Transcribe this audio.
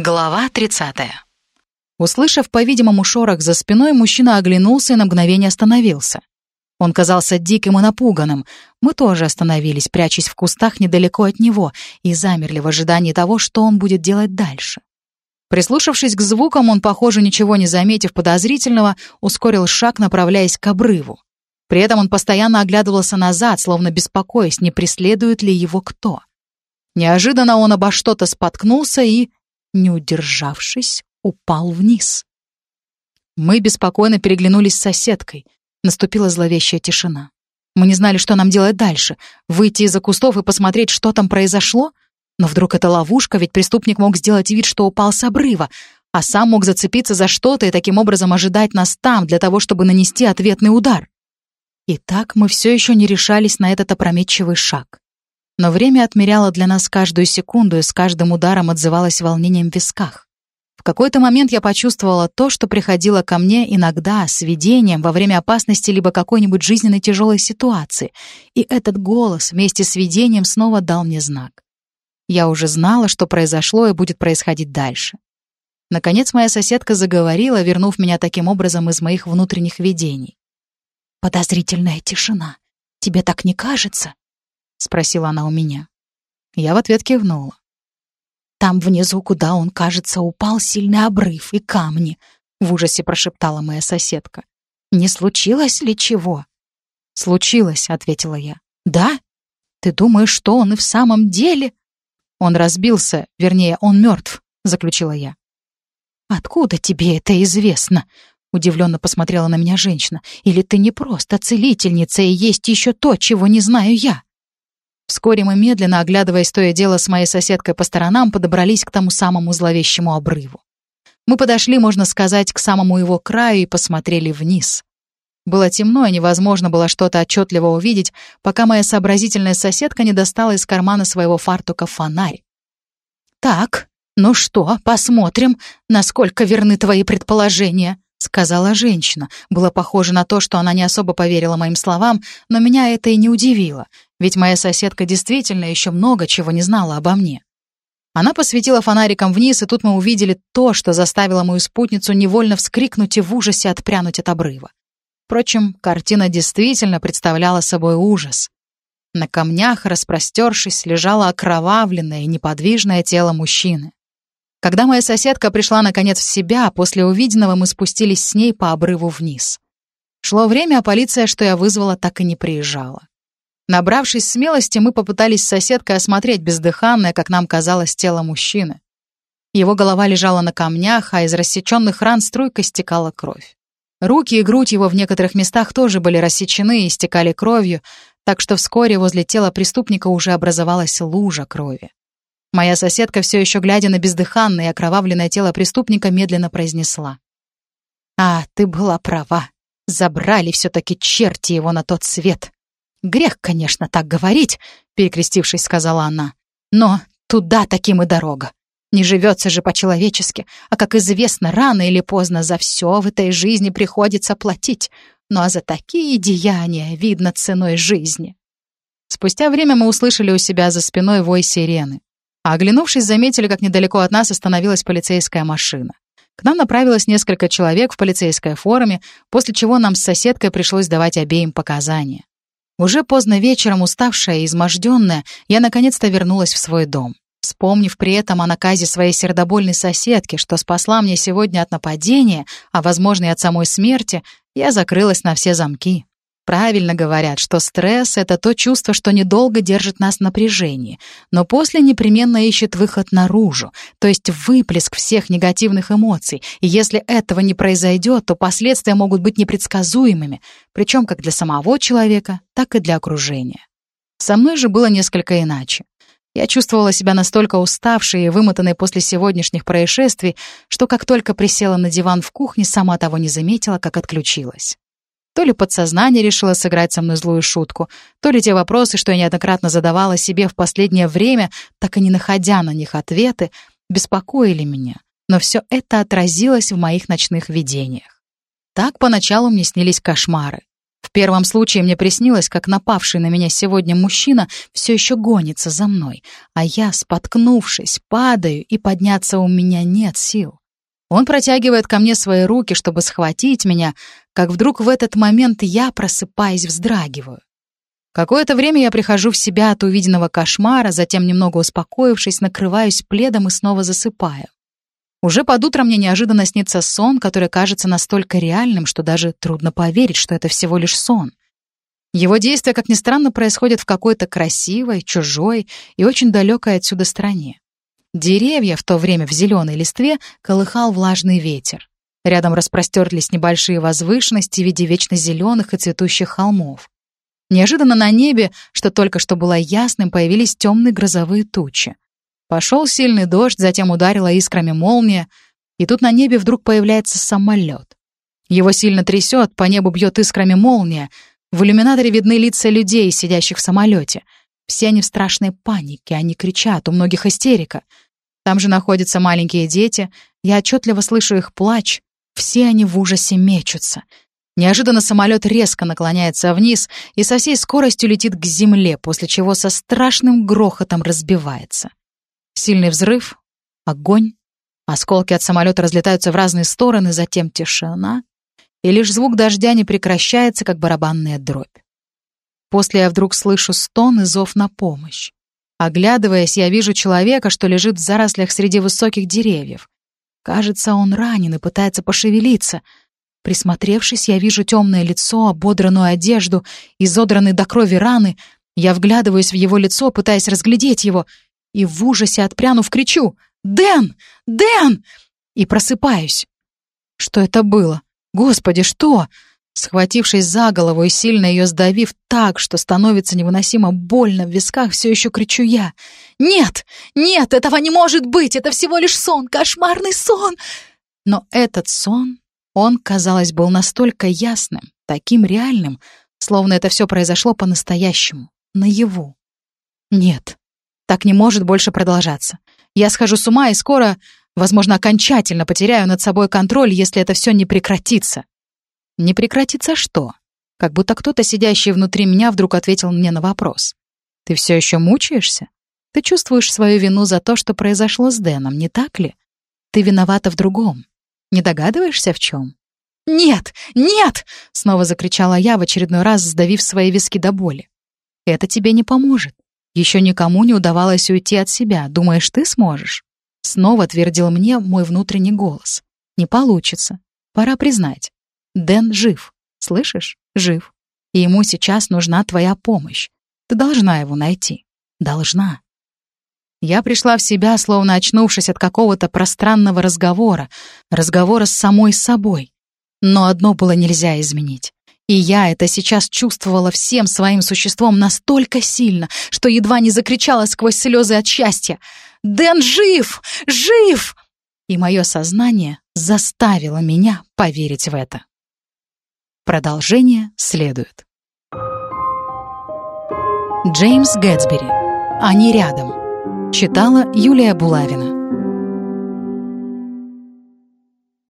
Глава 30. Услышав, по-видимому, шорох за спиной, мужчина оглянулся и на мгновение остановился. Он казался диким и напуганным. Мы тоже остановились, прячась в кустах недалеко от него, и замерли в ожидании того, что он будет делать дальше. Прислушавшись к звукам, он, похоже, ничего не заметив подозрительного, ускорил шаг, направляясь к обрыву. При этом он постоянно оглядывался назад, словно беспокоясь, не преследует ли его кто. Неожиданно он обо что-то споткнулся и не удержавшись, упал вниз. Мы беспокойно переглянулись с соседкой. Наступила зловещая тишина. Мы не знали, что нам делать дальше. Выйти из-за кустов и посмотреть, что там произошло? Но вдруг это ловушка, ведь преступник мог сделать вид, что упал с обрыва, а сам мог зацепиться за что-то и таким образом ожидать нас там, для того, чтобы нанести ответный удар. Итак, мы все еще не решались на этот опрометчивый шаг. Но время отмеряло для нас каждую секунду и с каждым ударом отзывалось волнением в висках. В какой-то момент я почувствовала то, что приходило ко мне иногда с видением во время опасности либо какой-нибудь жизненной тяжелой ситуации, и этот голос вместе с видением снова дал мне знак. Я уже знала, что произошло и будет происходить дальше. Наконец моя соседка заговорила, вернув меня таким образом из моих внутренних видений. «Подозрительная тишина. Тебе так не кажется?» — спросила она у меня. Я в ответ кивнула. «Там внизу, куда он, кажется, упал сильный обрыв и камни», — в ужасе прошептала моя соседка. «Не случилось ли чего?» «Случилось», — ответила я. «Да? Ты думаешь, что он и в самом деле?» «Он разбился, вернее, он мертв», — заключила я. «Откуда тебе это известно?» — удивленно посмотрела на меня женщина. «Или ты не просто целительница, и есть еще то, чего не знаю я?» Вскоре мы, медленно оглядываясь то и дело с моей соседкой по сторонам, подобрались к тому самому зловещему обрыву. Мы подошли, можно сказать, к самому его краю и посмотрели вниз. Было темно, и невозможно было что-то отчетливо увидеть, пока моя сообразительная соседка не достала из кармана своего фартука фонарь. «Так, ну что, посмотрим, насколько верны твои предположения», — сказала женщина. Было похоже на то, что она не особо поверила моим словам, но меня это и не удивило, ведь моя соседка действительно еще много чего не знала обо мне. Она посветила фонариком вниз, и тут мы увидели то, что заставило мою спутницу невольно вскрикнуть и в ужасе отпрянуть от обрыва. Впрочем, картина действительно представляла собой ужас. На камнях, распростершись, лежало окровавленное и неподвижное тело мужчины. Когда моя соседка пришла наконец в себя, после увиденного мы спустились с ней по обрыву вниз. Шло время, а полиция, что я вызвала, так и не приезжала. Набравшись смелости, мы попытались с соседкой осмотреть бездыханное, как нам казалось, тело мужчины. Его голова лежала на камнях, а из рассеченных ран струйкой стекала кровь. Руки и грудь его в некоторых местах тоже были рассечены и стекали кровью, так что вскоре возле тела преступника уже образовалась лужа крови. Моя соседка, все еще глядя на бездыханное и окровавленное тело преступника, медленно произнесла. «А, ты была права. Забрали все-таки черти его на тот свет. Грех, конечно, так говорить», — перекрестившись, сказала она. «Но туда таким и дорога. Не живется же по-человечески, а, как известно, рано или поздно за все в этой жизни приходится платить. Ну а за такие деяния видно ценой жизни». Спустя время мы услышали у себя за спиной вой сирены. А оглянувшись, заметили, как недалеко от нас остановилась полицейская машина. К нам направилось несколько человек в полицейской форме, после чего нам с соседкой пришлось давать обеим показания. Уже поздно вечером, уставшая и изможденная, я наконец-то вернулась в свой дом. Вспомнив при этом о наказе своей сердобольной соседки, что спасла мне сегодня от нападения, а, возможно, и от самой смерти, я закрылась на все замки. Правильно говорят, что стресс — это то чувство, что недолго держит нас в напряжении, но после непременно ищет выход наружу, то есть выплеск всех негативных эмоций, и если этого не произойдет, то последствия могут быть непредсказуемыми, причем как для самого человека, так и для окружения. Со мной же было несколько иначе. Я чувствовала себя настолько уставшей и вымотанной после сегодняшних происшествий, что как только присела на диван в кухне, сама того не заметила, как отключилась. То ли подсознание решило сыграть со мной злую шутку, то ли те вопросы, что я неоднократно задавала себе в последнее время, так и не находя на них ответы, беспокоили меня. Но все это отразилось в моих ночных видениях. Так поначалу мне снились кошмары. В первом случае мне приснилось, как напавший на меня сегодня мужчина все еще гонится за мной, а я, споткнувшись, падаю, и подняться у меня нет сил. Он протягивает ко мне свои руки, чтобы схватить меня, как вдруг в этот момент я, просыпаясь, вздрагиваю. Какое-то время я прихожу в себя от увиденного кошмара, затем, немного успокоившись, накрываюсь пледом и снова засыпаю. Уже под утро мне неожиданно снится сон, который кажется настолько реальным, что даже трудно поверить, что это всего лишь сон. Его действие, как ни странно, происходит в какой-то красивой, чужой и очень далекой отсюда стране. Деревья в то время в зеленой листве колыхал влажный ветер. Рядом распростерлись небольшие возвышенности в виде вечно зеленых и цветущих холмов. Неожиданно на небе, что только что было ясным, появились темные грозовые тучи. Пошел сильный дождь, затем ударила искрами молния, и тут на небе вдруг появляется самолет. Его сильно трясет, по небу бьет искрами молния. В иллюминаторе видны лица людей, сидящих в самолете. Все они в страшной панике, они кричат, у многих истерика. Там же находятся маленькие дети, я отчетливо слышу их плач. Все они в ужасе мечутся — Неожиданно самолет резко наклоняется вниз и со всей скоростью летит к земле, после чего со страшным грохотом разбивается. Сильный взрыв, огонь, осколки от самолета разлетаются в разные стороны, затем тишина, и лишь звук дождя не прекращается, как барабанная дробь. После я вдруг слышу стон и зов на помощь. Оглядываясь, я вижу человека, что лежит в зарослях среди высоких деревьев. Кажется, он ранен и пытается пошевелиться — Присмотревшись, я вижу темное лицо, ободранную одежду, изодранные до крови раны. Я вглядываюсь в его лицо, пытаясь разглядеть его, и в ужасе отпрянув кричу «Дэн! Дэн!» и просыпаюсь. Что это было? Господи, что? Схватившись за голову и сильно ее сдавив так, что становится невыносимо больно в висках, все еще кричу я. «Нет! Нет! Этого не может быть! Это всего лишь сон! Кошмарный сон!» Но этот сон он, казалось, был настолько ясным, таким реальным, словно это все произошло по-настоящему, наяву. Нет, так не может больше продолжаться. Я схожу с ума и скоро, возможно, окончательно потеряю над собой контроль, если это все не прекратится. Не прекратится что? Как будто кто-то, сидящий внутри меня, вдруг ответил мне на вопрос. Ты все еще мучаешься? Ты чувствуешь свою вину за то, что произошло с Дэном, не так ли? Ты виновата в другом. Не догадываешься, в чем?» «Нет! Нет!» — снова закричала я, в очередной раз сдавив свои виски до боли. «Это тебе не поможет. Еще никому не удавалось уйти от себя. Думаешь, ты сможешь?» Снова твердил мне мой внутренний голос. «Не получится. Пора признать. Дэн жив. Слышишь? Жив. И ему сейчас нужна твоя помощь. Ты должна его найти. Должна. Я пришла в себя, словно очнувшись от какого-то пространного разговора, разговора с самой собой. Но одно было нельзя изменить. И я это сейчас чувствовала всем своим существом настолько сильно, что едва не закричала сквозь слезы от счастья. «Дэн жив! Жив!» И мое сознание заставило меня поверить в это. Продолжение следует. Джеймс Гэтсбери. Они рядом. Читала Юлия Булавина.